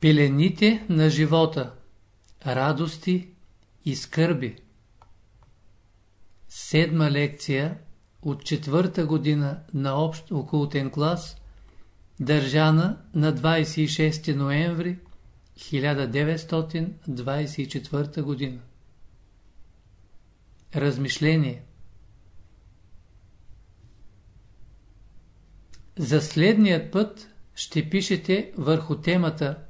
Пелените на живота Радости и скърби. Седма лекция от четвърта година на общ окултен клас държана на 26 ноември 1924 година. Размишление. За следният път ще пишете върху темата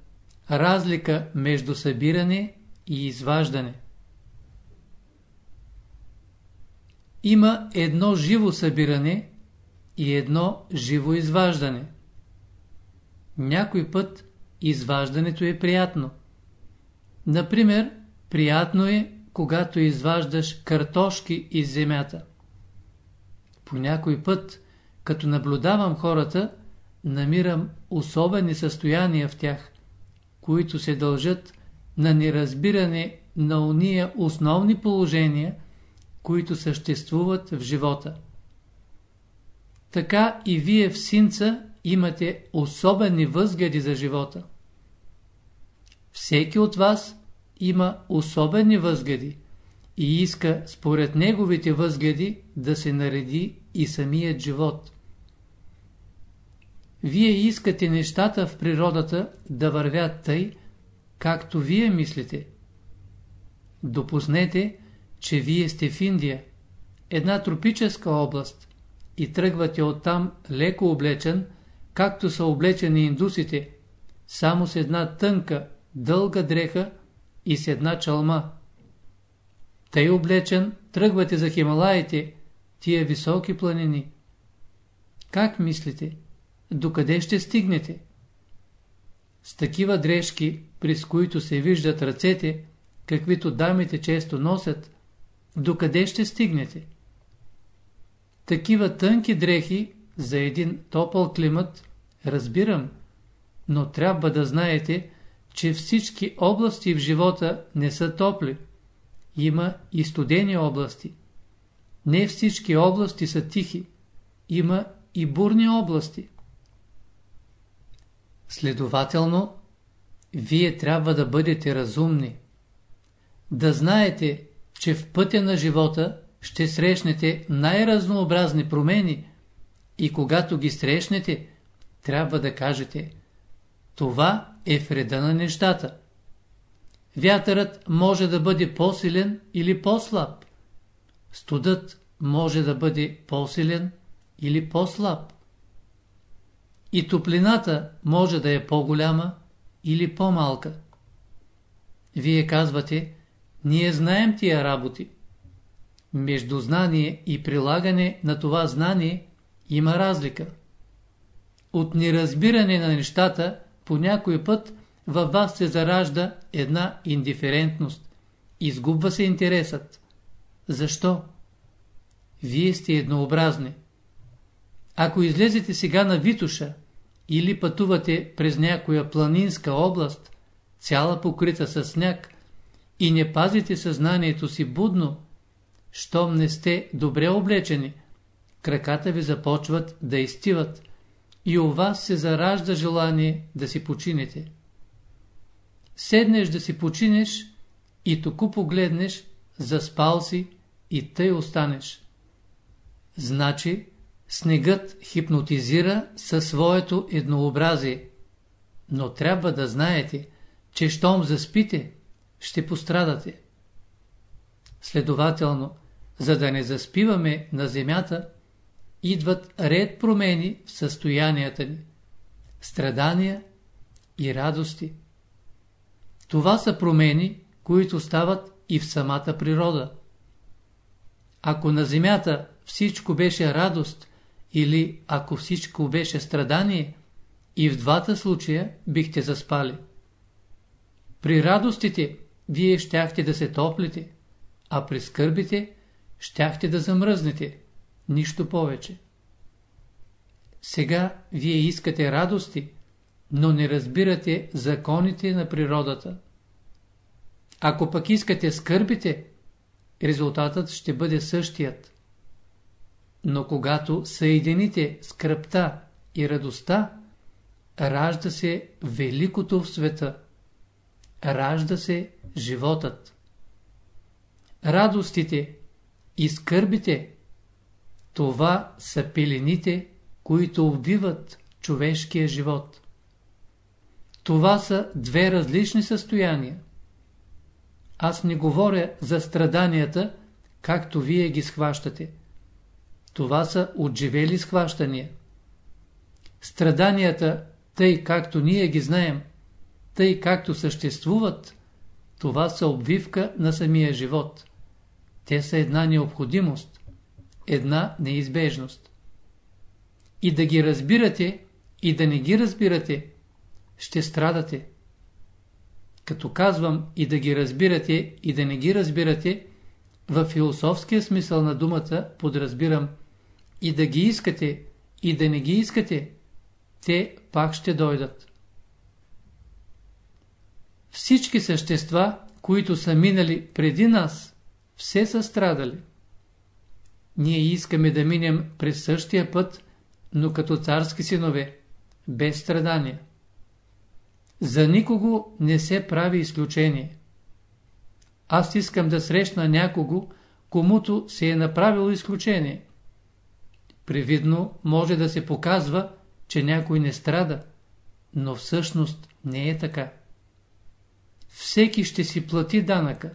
Разлика между събиране и изваждане. Има едно живо събиране и едно живо изваждане. Някой път изваждането е приятно. Например, приятно е, когато изваждаш картошки из земята. По някой път, като наблюдавам хората, намирам особени състояния в тях които се дължат на неразбиране на уния основни положения, които съществуват в живота. Така и вие в синца имате особени възгледи за живота. Всеки от вас има особени възгледи и иска според неговите възгледи да се нареди и самият живот. Вие искате нещата в природата да вървят тъй, както вие мислите. Допуснете, че вие сте в Индия, една тропическа област, и тръгвате оттам леко облечен, както са облечени индусите, само с една тънка, дълга дреха и с една чалма. Тъй облечен тръгвате за Хималаите, тия високи планини. Как мислите? Докъде ще стигнете? С такива дрежки, през които се виждат ръцете, каквито дамите често носят, докъде ще стигнете? Такива тънки дрехи за един топъл климат, разбирам, но трябва да знаете, че всички области в живота не са топли. Има и студени области. Не всички области са тихи. Има и бурни области. Следователно, вие трябва да бъдете разумни. Да знаете, че в пътя на живота ще срещнете най-разнообразни промени и когато ги срещнете, трябва да кажете това е вреда на нещата. Вятърът може да бъде по-силен или по-слаб. Студът може да бъде по-силен или по-слаб. И топлината може да е по-голяма или по-малка. Вие казвате, ние знаем тия работи. Между знание и прилагане на това знание има разлика. От неразбиране на нещата по някой път във вас се заражда една индиферентност. Изгубва се интересът. Защо? Вие сте еднообразни. Ако излезете сега на Витуша или пътувате през някоя планинска област, цяла покрита със сняг, и не пазите съзнанието си будно, щом не сте добре облечени, краката ви започват да изтиват и у вас се заражда желание да си починете. Седнеш да си починеш и току погледнеш, заспал си и тъй останеш. Значи, Снегът хипнотизира със своето еднообразие. Но трябва да знаете, че щом заспите, ще пострадате. Следователно, за да не заспиваме на земята, идват ред промени в състоянията ни, страдания и радости. Това са промени, които стават и в самата природа. Ако на земята всичко беше радост, или ако всичко беше страдание, и в двата случая бихте заспали. При радостите вие щяхте да се топлите, а при скърбите щяхте да замръзнете. Нищо повече. Сега вие искате радости, но не разбирате законите на природата. Ако пък искате скърбите, резултатът ще бъде същият. Но когато съедините скръпта и радостта, ражда се великото в света. Ражда се животът. Радостите и скърбите, това са пелените, които убиват човешкия живот. Това са две различни състояния. Аз не говоря за страданията, както вие ги схващате. Това са отживели схващания. Страданията, тъй както ние ги знаем, тъй както съществуват, това са обвивка на самия живот. Те са една необходимост, една неизбежност. И да ги разбирате, и да не ги разбирате, ще страдате. Като казвам и да ги разбирате, и да не ги разбирате, в философския смисъл на думата подразбирам и да ги искате, и да не ги искате, те пак ще дойдат. Всички същества, които са минали преди нас, все са страдали. Ние искаме да минем през същия път, но като царски синове, без страдания. За никого не се прави изключение. Аз искам да срещна някого, комуто се е направило изключение. Привидно може да се показва, че някой не страда, но всъщност не е така. Всеки ще си плати данъка.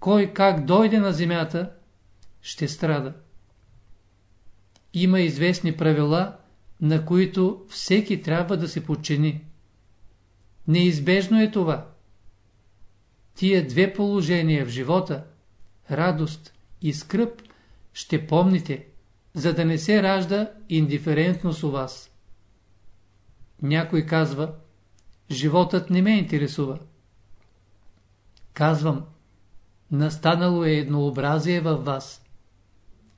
Кой как дойде на земята, ще страда. Има известни правила, на които всеки трябва да се подчини. Неизбежно е това. Тия две положения в живота, радост и скръп, ще помните, за да не се ражда индиферентност у вас. Някой казва, животът не ме интересува. Казвам, настанало е еднообразие във вас.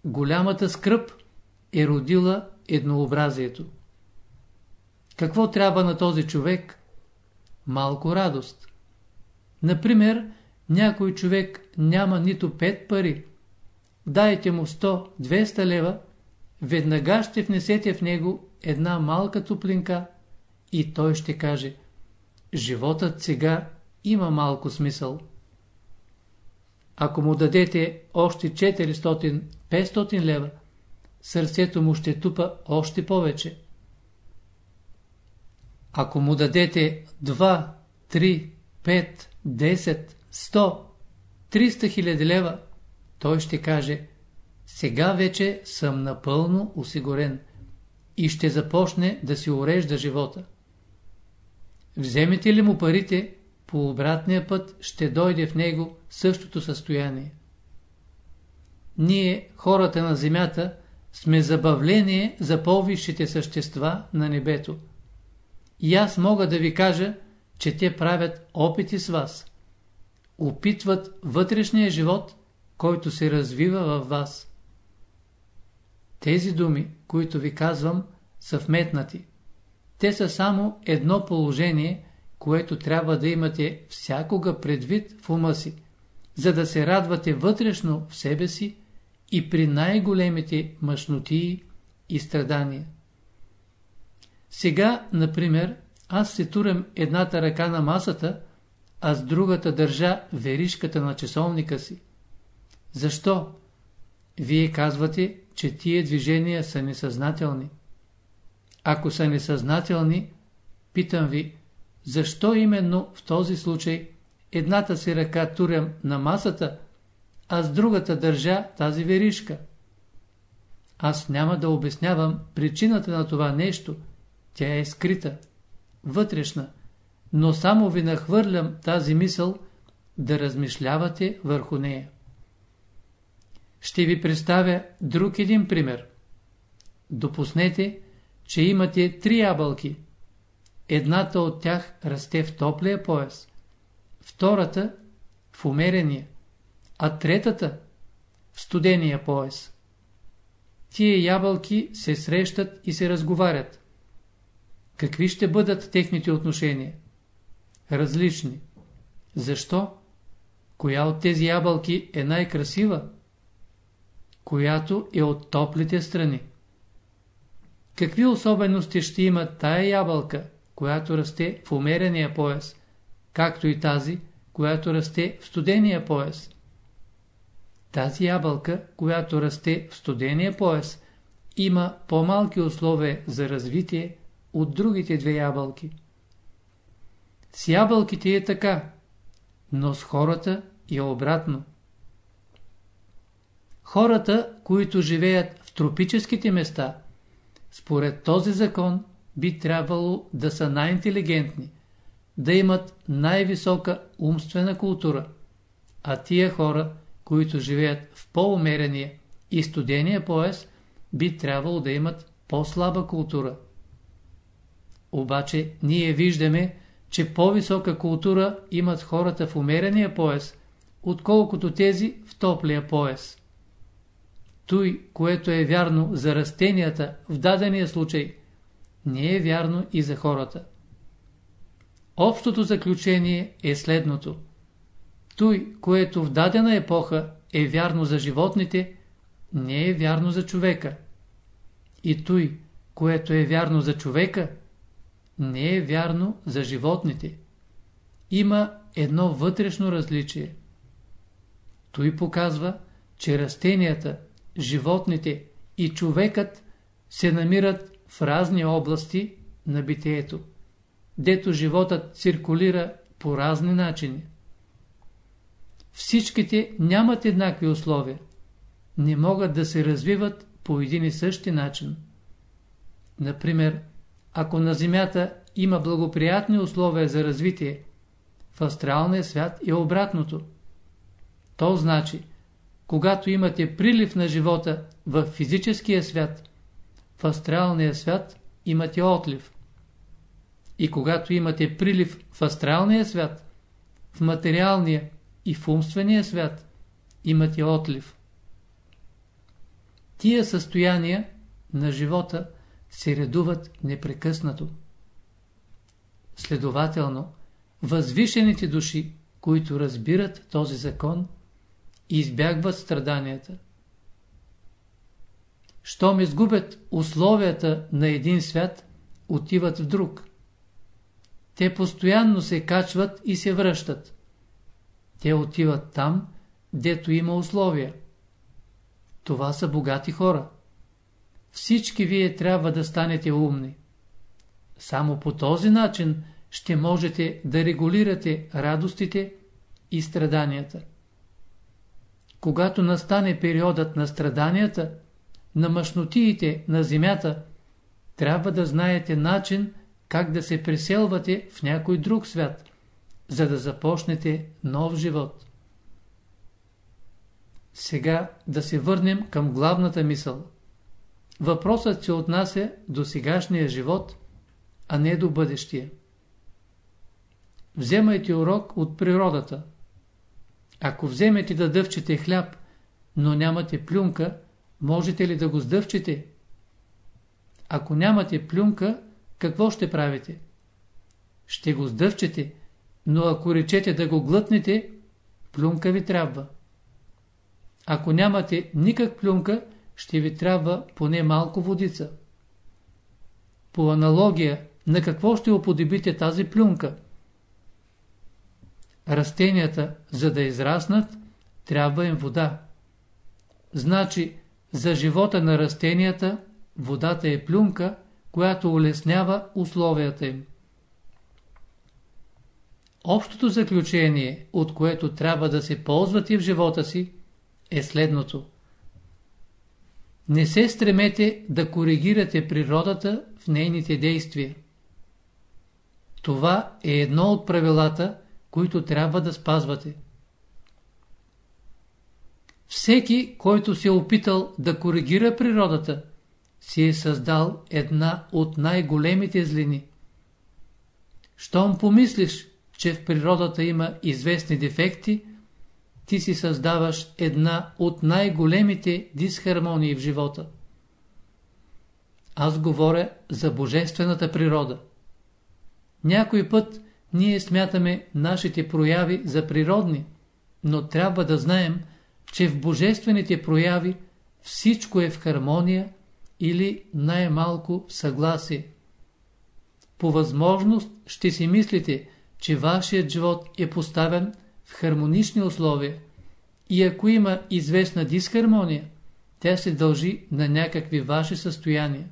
Голямата скръп е родила еднообразието. Какво трябва на този човек? Малко радост. Например, някой човек няма нито пет пари, дайте му 100-200 лева, веднага ще внесете в него една малка топлинка и той ще каже животът сега има малко смисъл. Ако му дадете още 400-500 лева, сърцето му ще тупа още повече. Ако му дадете 2, 3, 5, 10, 100, 300 хиляди лева, той ще каже сега вече съм напълно осигурен и ще започне да си урежда живота. Вземете ли му парите, по обратния път ще дойде в него същото състояние. Ние, хората на земята, сме забавление за по-висшите същества на небето. И аз мога да ви кажа, че те правят опити с вас. Опитват вътрешния живот който се развива във вас. Тези думи, които ви казвам, са вметнати. Те са само едно положение, което трябва да имате всякога предвид в ума си, за да се радвате вътрешно в себе си и при най-големите мъжнотии и страдания. Сега, например, аз се турям едната ръка на масата, а с другата държа веришката на часовника си. Защо? Вие казвате, че тия движения са несъзнателни. Ако са несъзнателни, питам ви, защо именно в този случай едната си ръка турям на масата, а с другата държа тази веришка? Аз няма да обяснявам причината на това нещо, тя е скрита, вътрешна, но само ви нахвърлям тази мисъл да размишлявате върху нея. Ще ви представя друг един пример. Допуснете, че имате три ябълки. Едната от тях расте в топлия пояс, втората в умерения, а третата в студения пояс. Тие ябълки се срещат и се разговарят. Какви ще бъдат техните отношения? Различни. Защо? Коя от тези ябълки е най-красива? Която е от топлите страни. какви особености ще има тая ябълка, която расте в умерения пояс, както и тази, която расте в студения пояс. Тази ябълка, която расте в студения пояс, има по-малки условия за развитие от другите две ябълки. С ябълките е така, но с хората е обратно. Хората, които живеят в тропическите места, според този закон би трябвало да са най-интелигентни, да имат най-висока умствена култура, а тия хора, които живеят в по-умерения и студения пояс, би трябвало да имат по-слаба култура. Обаче ние виждаме, че по-висока култура имат хората в умерения пояс, отколкото тези в топлия пояс. Той, което е вярно за растенията в дадения случай, не е вярно и за хората. Общото заключение е следното. Той, което в дадена епоха е вярно за животните, не е вярно за човека. И той, което е вярно за човека, не е вярно за животните. Има едно вътрешно различие. Той показва, че растенията, животните и човекът се намират в разни области на битието, дето животът циркулира по разни начини. Всичките нямат еднакви условия, не могат да се развиват по един и същи начин. Например, ако на Земята има благоприятни условия за развитие, в астралния свят е обратното. То значи, когато имате прилив на живота в физическия свят, в астралния свят имате отлив. И когато имате прилив в астралния свят, в материалния и в умствения свят, имате отлив. Тия състояния на живота се редуват непрекъснато. Следователно, възвишените души, които разбират този закон, избягват страданията. Щом изгубят условията на един свят, отиват в друг. Те постоянно се качват и се връщат. Те отиват там, дето има условия. Това са богати хора. Всички вие трябва да станете умни. Само по този начин ще можете да регулирате радостите и страданията. Когато настане периодът на страданията, на мъжнотиите на земята, трябва да знаете начин как да се преселвате в някой друг свят, за да започнете нов живот. Сега да се върнем към главната мисъл. Въпросът се отнася до сегашния живот, а не до бъдещия. Вземайте урок от природата. Ако вземете да дъвчете хляб, но нямате плюнка, можете ли да го сдъвчете? Ако нямате плюнка, какво ще правите? Ще го сдъвчете, но ако речете да го глътнете, плюнка ви трябва. Ако нямате никак плюнка, ще ви трябва поне малко водица. По аналогия, на какво ще уподобите тази плюнка? Растенията, за да израснат, трябва им вода. Значи, за живота на растенията, водата е плюнка, която улеснява условията им. Общото заключение, от което трябва да се ползвате в живота си, е следното. Не се стремете да коригирате природата в нейните действия. Това е едно от правилата, които трябва да спазвате. Всеки, който се е опитал да коригира природата, си е създал една от най-големите злини. Щом помислиш, че в природата има известни дефекти, ти си създаваш една от най-големите дисхармонии в живота. Аз говоря за божествената природа. Някой път ние смятаме нашите прояви за природни, но трябва да знаем, че в божествените прояви всичко е в хармония или най-малко съгласие. По възможност ще си мислите, че вашият живот е поставен в хармонични условия и ако има известна дисхармония, тя се дължи на някакви ваши състояния.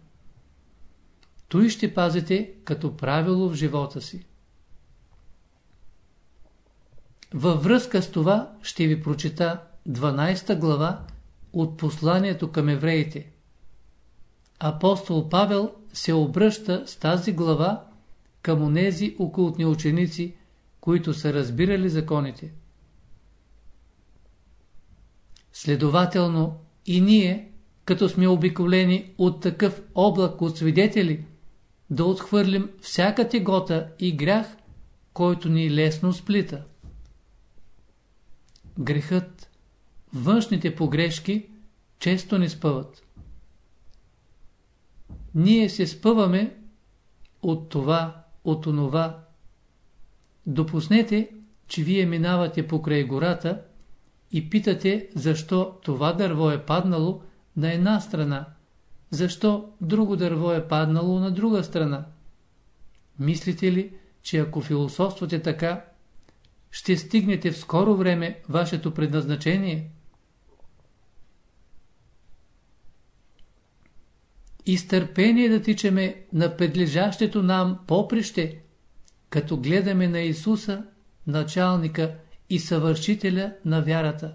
Той ще пазите като правило в живота си. Във връзка с това ще ви прочита 12 глава от посланието към евреите. Апостол Павел се обръща с тази глава към онези окултни ученици, които са разбирали законите. Следователно и ние, като сме обиколени от такъв облак от свидетели, да отхвърлим всяка тегота и грях, който ни лесно сплита. Грехът, външните погрешки често ни спъват. Ние се спъваме от това, от онова. Допуснете, че вие минавате покрай гората и питате, защо това дърво е паднало на една страна, защо друго дърво е паднало на друга страна. Мислите ли, че ако философствате така, ще стигнете в скоро време вашето предназначение? Изтърпение да тичаме на предлежащето нам поприще, като гледаме на Исуса, началника и съвършителя на вярата,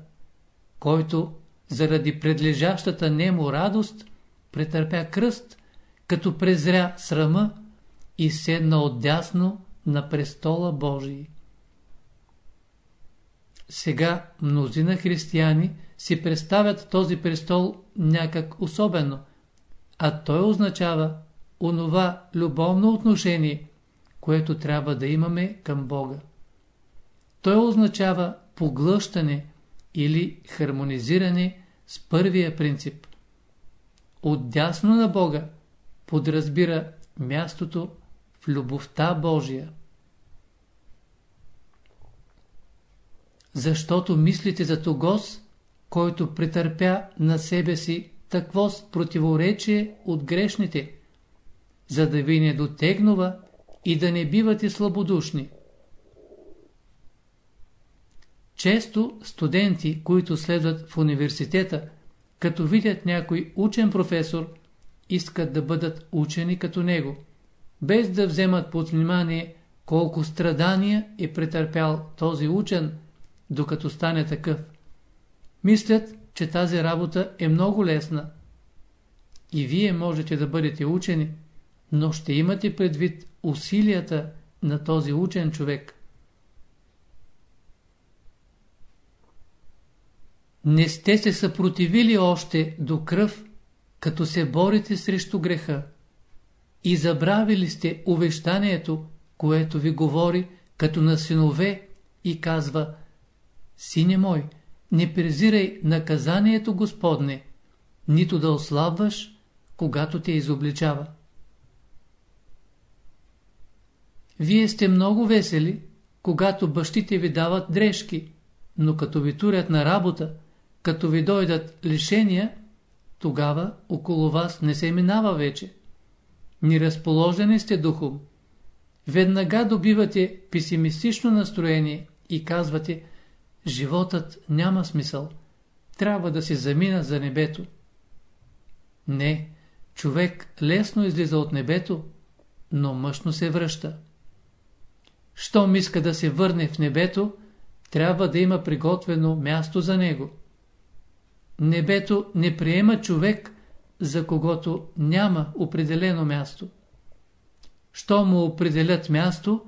който заради предлежащата нему радост претърпя кръст, като презря срама и седна отдясно на престола Божий. Сега мнозина християни си представят този престол някак особено, а той означава онова любовно отношение, което трябва да имаме към Бога. Той означава поглъщане или хармонизиране с първия принцип. Отдясно на Бога подразбира мястото в любовта Божия. Защото мислите за Тогос, който претърпя на себе си такво с противоречие от грешните, за да ви не дотегнува и да не бивате слабодушни. Често студенти, които следват в университета, като видят някой учен професор, искат да бъдат учени като него, без да вземат под внимание колко страдания е претърпял този учен, докато стане такъв. Мислят, че тази работа е много лесна. И вие можете да бъдете учени, но ще имате предвид усилията на този учен човек. Не сте се съпротивили още до кръв, като се борите срещу греха. И забравили сте увещанието, което ви говори като на синове и казва Сине мой, не презирай наказанието Господне, нито да ослабваш, когато те изобличава. Вие сте много весели, когато бащите ви дават дрежки, но като ви турят на работа, като ви дойдат лишения, тогава около вас не се минава вече. Ни разположени сте духом. Веднага добивате песимистично настроение и казвате – животът няма смисъл. Трябва да се замина за небето. Не, човек лесно излиза от небето, но мъжно се връща. Щом иска да се върне в небето, трябва да има приготвено място за него. Небето не приема човек, за когото няма определено място. Що му определят място,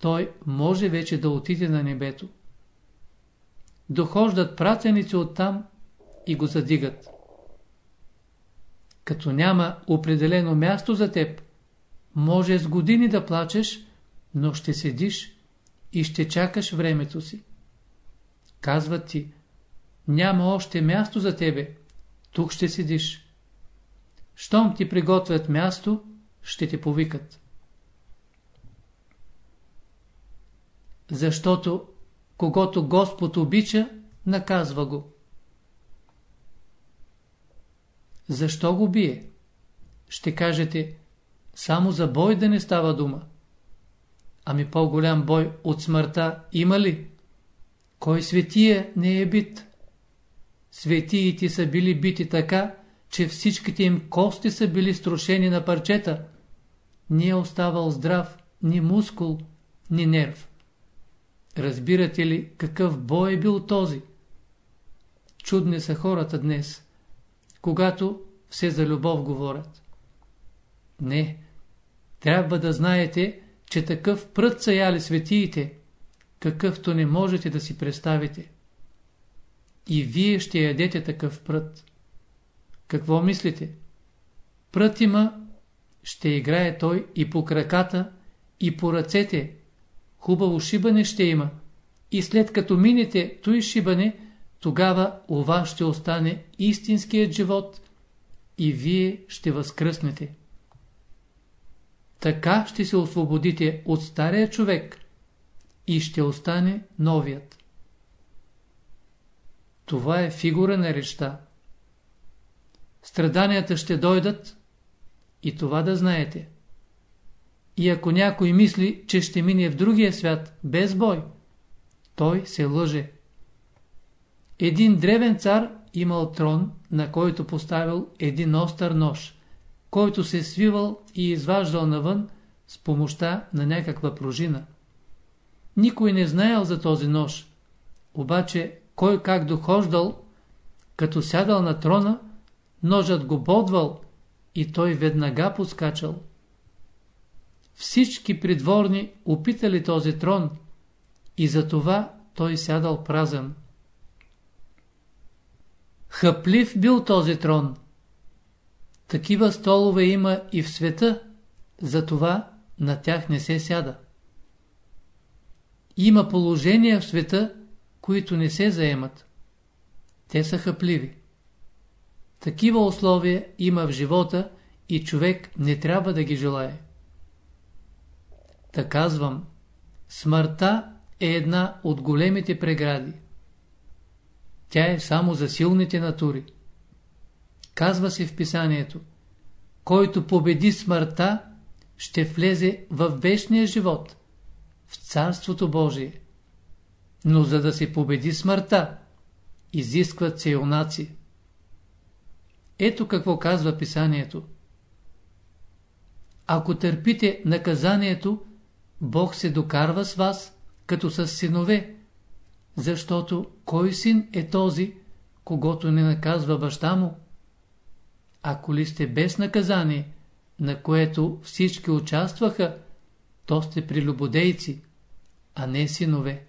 той може вече да отиде на небето дохождат пратеници оттам и го задигат. Като няма определено място за теб, може с години да плачеш, но ще седиш и ще чакаш времето си. Казват ти, няма още място за тебе, тук ще седиш. Щом ти приготвят място, ще те повикат. Защото Когато Господ обича, наказва го. Защо го бие? Ще кажете, само за бой да не става дума. Ами по-голям бой от смъртта има ли? Кой светия не е бит? Светиите са били бити така, че всичките им кости са били струшени на парчета. Не е оставал здрав ни мускул, ни нерв. Разбирате ли какъв бой е бил този? Чудни са хората днес, когато все за любов говорят. Не, трябва да знаете, че такъв прът са яли светиите, какъвто не можете да си представите. И вие ще ядете такъв прът. Какво мислите? Прът има, ще играе той и по краката, и по ръцете. Хубаво шибане ще има. И след като минете той шибане, тогава у вас ще остане истинският живот и вие ще възкръснете. Така ще се освободите от стария човек и ще остане новият. Това е фигура на речта. Страданията ще дойдат и това да знаете. И ако някой мисли, че ще мине в другия свят без бой, той се лъже. Един древен цар имал трон, на който поставил един остър нож, който се свивал и изваждал навън с помощта на някаква пружина. Никой не знаел за този нож, обаче кой как дохождал, като сядал на трона, ножът го бодвал и той веднага подскачал. Всички придворни опитали този трон и затова той сядал празен. Хъплив бил този трон. Такива столове има и в света, затова на тях не се сяда. Има положения в света, които не се заемат. Те са хъпливи. Такива условия има в живота и човек не трябва да ги желае. Та казвам, смъртта е една от големите прегради. Тя е само за силните натури. Казва се в писанието, който победи смъртта, ще влезе в вечния живот, в Царството Божие. Но за да се победи смъртта, изискват се юнаци. Ето какво казва писанието. Ако търпите наказанието, Бог се докарва с вас, като с синове, защото кой син е този, когато не наказва баща му? Ако ли сте без наказание, на което всички участваха, то сте прелюбодейци, а не синове.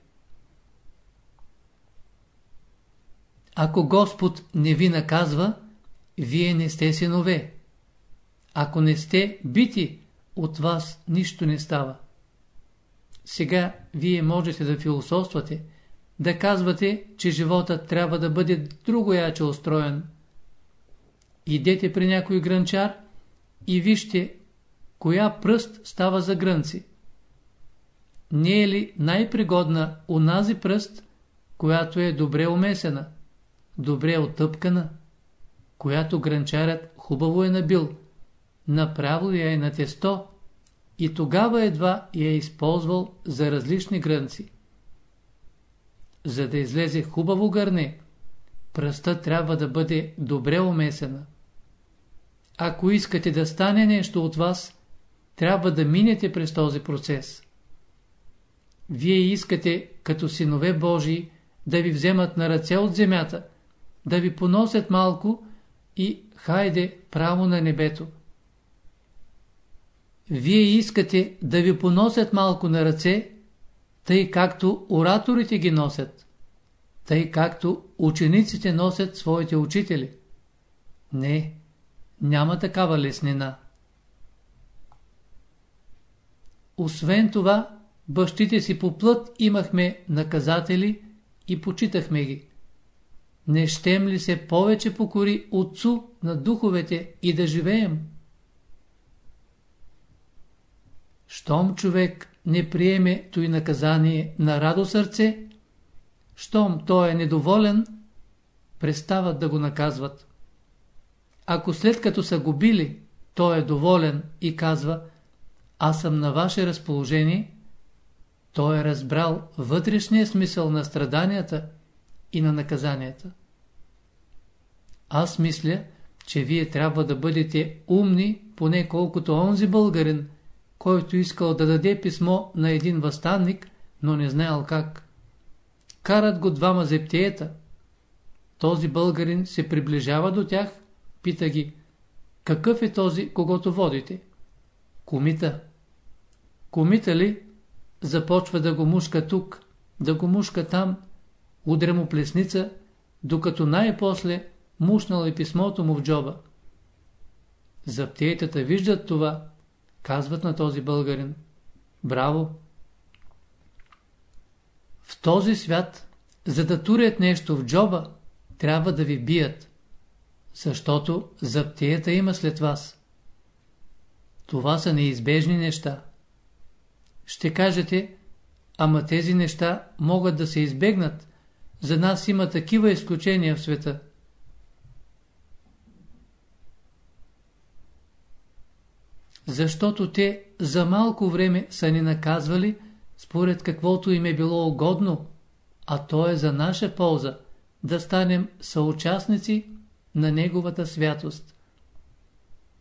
Ако Господ не ви наказва, вие не сте синове. Ако не сте бити, от вас нищо не става. Сега вие можете да философствате, да казвате, че животът трябва да бъде другояче устроен. Идете при някой гранчар и вижте, коя пръст става за грънци. Не е ли най-пригодна унази пръст, която е добре умесена, добре отъпкана, която гранчарят хубаво е набил, направо я е на тесто и тогава едва я е използвал за различни грънци. За да излезе хубаво гърне, пръста трябва да бъде добре умесена. Ако искате да стане нещо от вас, трябва да минете през този процес. Вие искате, като синове Божии, да ви вземат на ръце от земята, да ви поносят малко и хайде право на небето. Вие искате да ви поносят малко на ръце, тъй както ораторите ги носят, тъй както учениците носят своите учители. Не, няма такава леснина. Освен това, бащите си по плът имахме наказатели и почитахме ги. Не щем ли се повече покори отцу на духовете и да живеем? Щом човек не приеме той наказание на радо сърце, щом той е недоволен, престават да го наказват. Ако след като са го били, той е доволен и казва аз съм на ваше разположение, той е разбрал вътрешния смисъл на страданията и на наказанията. Аз мисля, че вие трябва да бъдете умни, поне колкото онзи българин, който искал да даде писмо на един възстанник, но не знаел как. Карат го двама зептиета. Този българин се приближава до тях, пита ги, какъв е този, когато водите? Комита. Комита ли? Започва да го мушка тук, да го мушка там, удря му плесница, докато най-после мушнал е писмото му в джоба. Заптиетата виждат това, казват на този българин. Браво! В този свят, за да турят нещо в джоба, трябва да ви бият, защото заптията има след вас. Това са неизбежни неща. Ще кажете, ама тези неща могат да се избегнат. За нас има такива изключения в света. Защото те за малко време са ни наказвали, според каквото им е било угодно, а то е за наша полза, да станем съучастници на Неговата святост.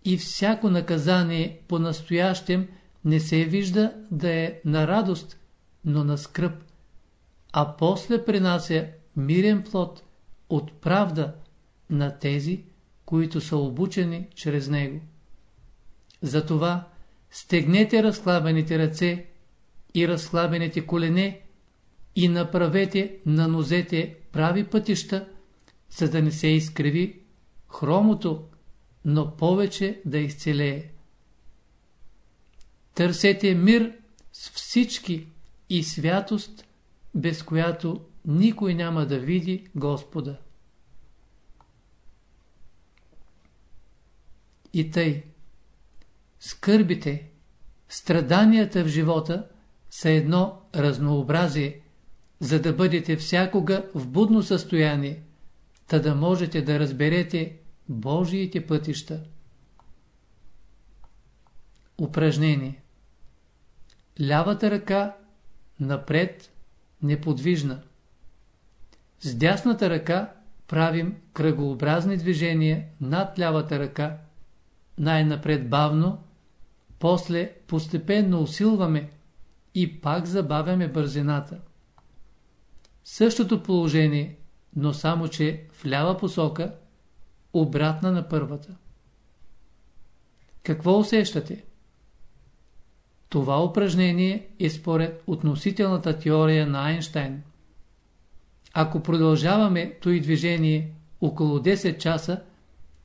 И всяко наказание по-настоящем не се вижда да е на радост, но на скръп, а после принася мирен плод от правда на тези, които са обучени чрез него. Затова стегнете разхлабените ръце и разхлабените колене и направете на нозете прави пътища, за да не се изкриви хромото, но повече да изцелее. Търсете мир с всички и святост, без която никой няма да види Господа. И тъй, скърбите, страданията в живота са едно разнообразие, за да бъдете всякога в будно състояние, та да можете да разберете Божиите пътища. Упражнение Лявата ръка напред, неподвижна. С дясната ръка правим кръгообразни движения над лявата ръка, най-напред бавно, после постепенно усилваме и пак забавяме бързината. Същото положение, но само че в лява посока, обратна на първата. Какво усещате? Това упражнение е според относителната теория на Айнштайн. Ако продължаваме и движение около 10 часа,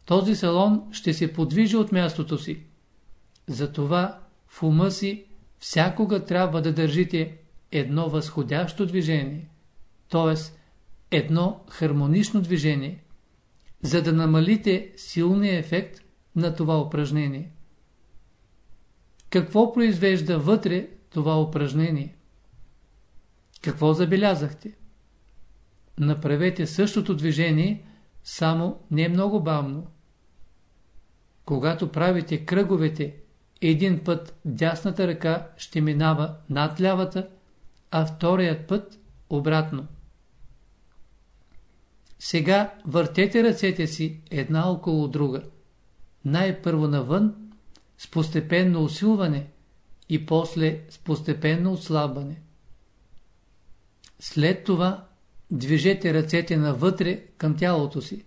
този салон ще се подвижи от мястото си. Затова в ума си всякога трябва да държите едно възходящо движение, т.е. едно хармонично движение, за да намалите силния ефект на това упражнение. Какво произвежда вътре това упражнение? Какво забелязахте? Направете същото движение, само не много бавно. Когато правите кръговете, един път дясната ръка ще минава над лявата, а вторият път обратно. Сега въртете ръцете си една около друга. Най-първо навън, с постепенно усилване и после с постепенно отслабване. След това движете ръцете навътре към тялото си,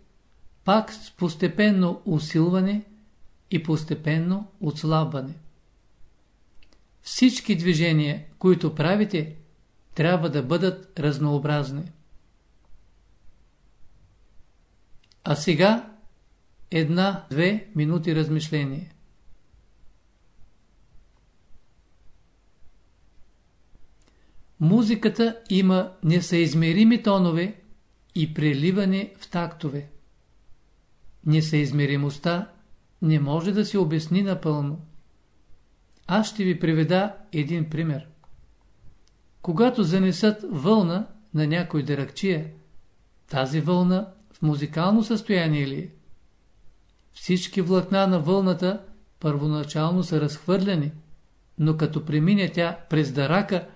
пак с постепенно усилване и постепенно отслабване. Всички движения, които правите, трябва да бъдат разнообразни. А сега една-две минути размишление. Музиката има несъизмерими тонове и преливане в тактове. Несъизмеримостта не може да се обясни напълно. Аз ще ви приведа един пример. Когато занесат вълна на някой дъръкчия, тази вълна в музикално състояние ли е? Всички влакна на вълната първоначално са разхвърляни, но като премине тя през дарака,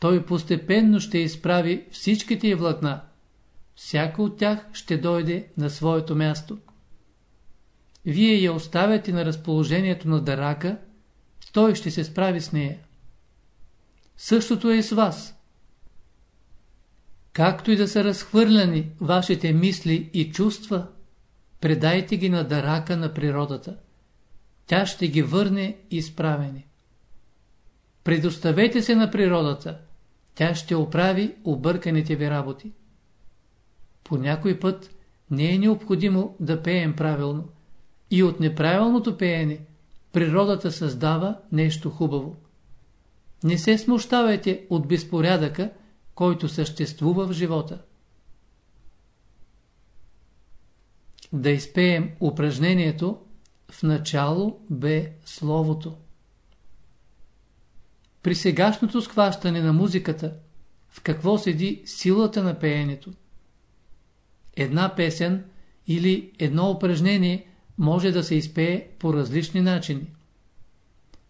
той постепенно ще изправи всичките й влакна. Всяка от тях ще дойде на своето място. Вие я оставяте на разположението на дарака, той ще се справи с нея. Същото е и с вас. Както и да са разхвърляни вашите мисли и чувства, предайте ги на дарака на природата. Тя ще ги върне изправени. Предоставете се на природата. Тя ще оправи обърканите ви работи. По някой път не е необходимо да пеем правилно. И от неправилното пеене природата създава нещо хубаво. Не се смущавайте от безпорядъка, който съществува в живота. Да изпеем упражнението в начало бе Словото. При сегашното схващане на музиката, в какво седи силата на пеенето? Една песен или едно упражнение може да се изпее по различни начини.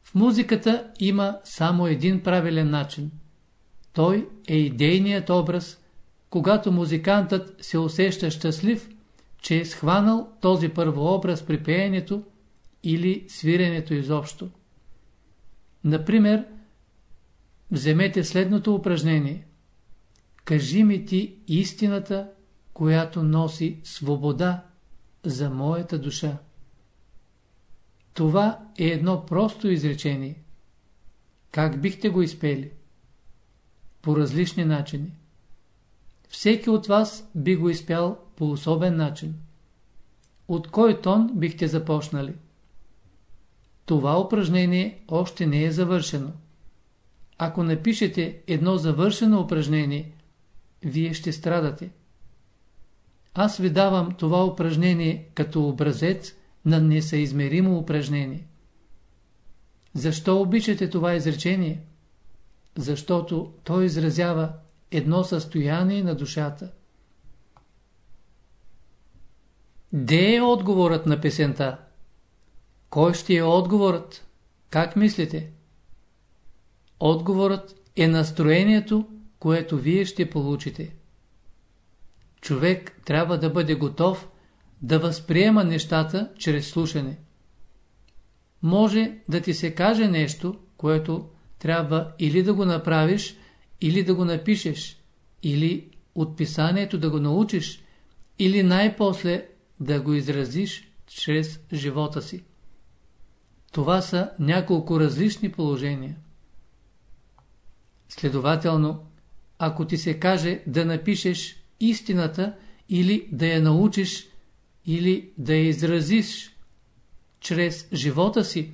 В музиката има само един правилен начин. Той е идейният образ, когато музикантът се усеща щастлив, че е схванал този първообраз при пеенето или свиренето изобщо. Например, вземете следното упражнение. Кажи ми ти истината, която носи свобода за моята душа. Това е едно просто изречение. Как бихте го изпели? По различни начини. Всеки от вас би го изпял по особен начин. От кой тон бихте започнали? Това упражнение още не е завършено. Ако напишете едно завършено упражнение, вие ще страдате. Аз ви давам това упражнение като образец на несъизмеримо упражнение. Защо обичате това изречение? Защото то изразява едно състояние на душата. Де е отговорът на песента? Кой ще е отговорът? Как мислите? Отговорът е настроението, което вие ще получите. Човек трябва да бъде готов да възприема нещата чрез слушане. Може да ти се каже нещо, което трябва или да го направиш, или да го напишеш, или от писанието да го научиш, или най-после да го изразиш чрез живота си. Това са няколко различни положения. Следователно, ако ти се каже да напишеш истината или да я научиш, или да я изразиш чрез живота си,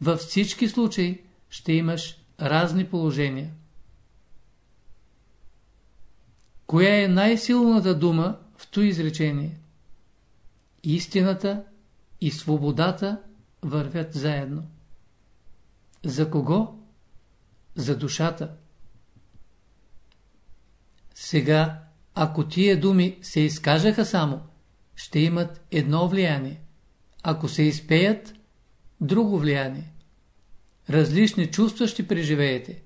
във всички случаи ще имаш разни положения. Коя е най-силната дума в то изречение? Истината и свободата вървят заедно. За кого? За душата. Сега, ако тия думи се изкажаха само, ще имат едно влияние. Ако се изпеят, друго влияние. Различни чувства ще преживеете.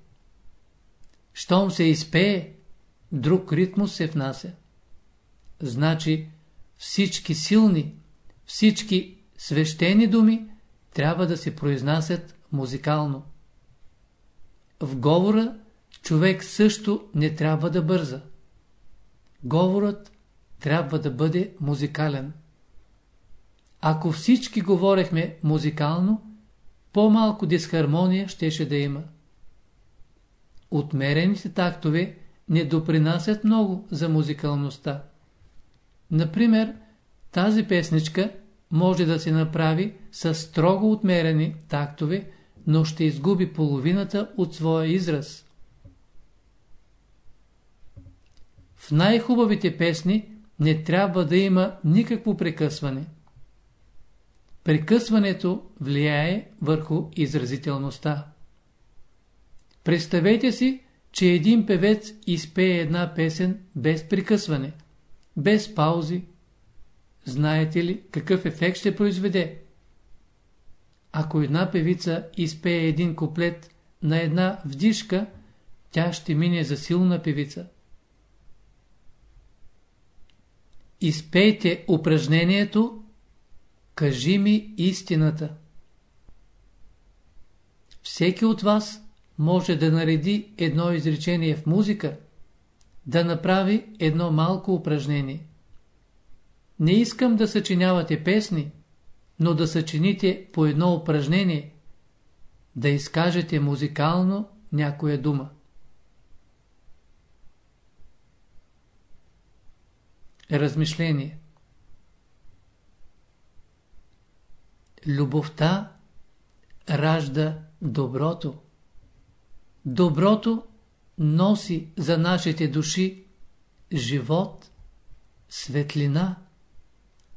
Щом се изпее, друг ритмус се внася. Значи всички силни, всички свещени думи трябва да се произнасят музикално. В говора човек също не трябва да бърза. Говорът трябва да бъде музикален. Ако всички говорехме музикално, по-малко дисхармония щеше да има. Отмерените тактове не допринасят много за музикалността. Например, тази песничка може да се направи с строго отмерени тактове, но ще изгуби половината от своя израз. В най-хубавите песни не трябва да има никакво прекъсване. Прекъсването влияе върху изразителността. Представете си, че един певец изпее една песен без прекъсване, без паузи. Знаете ли какъв ефект ще произведе? Ако една певица изпее един куплет на една вдишка, тя ще мине за силна певица. Изпейте упражнението Кажи ми истината. Всеки от вас може да нареди едно изречение в музика, да направи едно малко упражнение. Не искам да съчинявате песни, но да съчините по едно упражнение, да изкажете музикално някоя дума. Размишление Любовта ражда доброто. Доброто носи за нашите души живот, светлина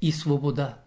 и свобода.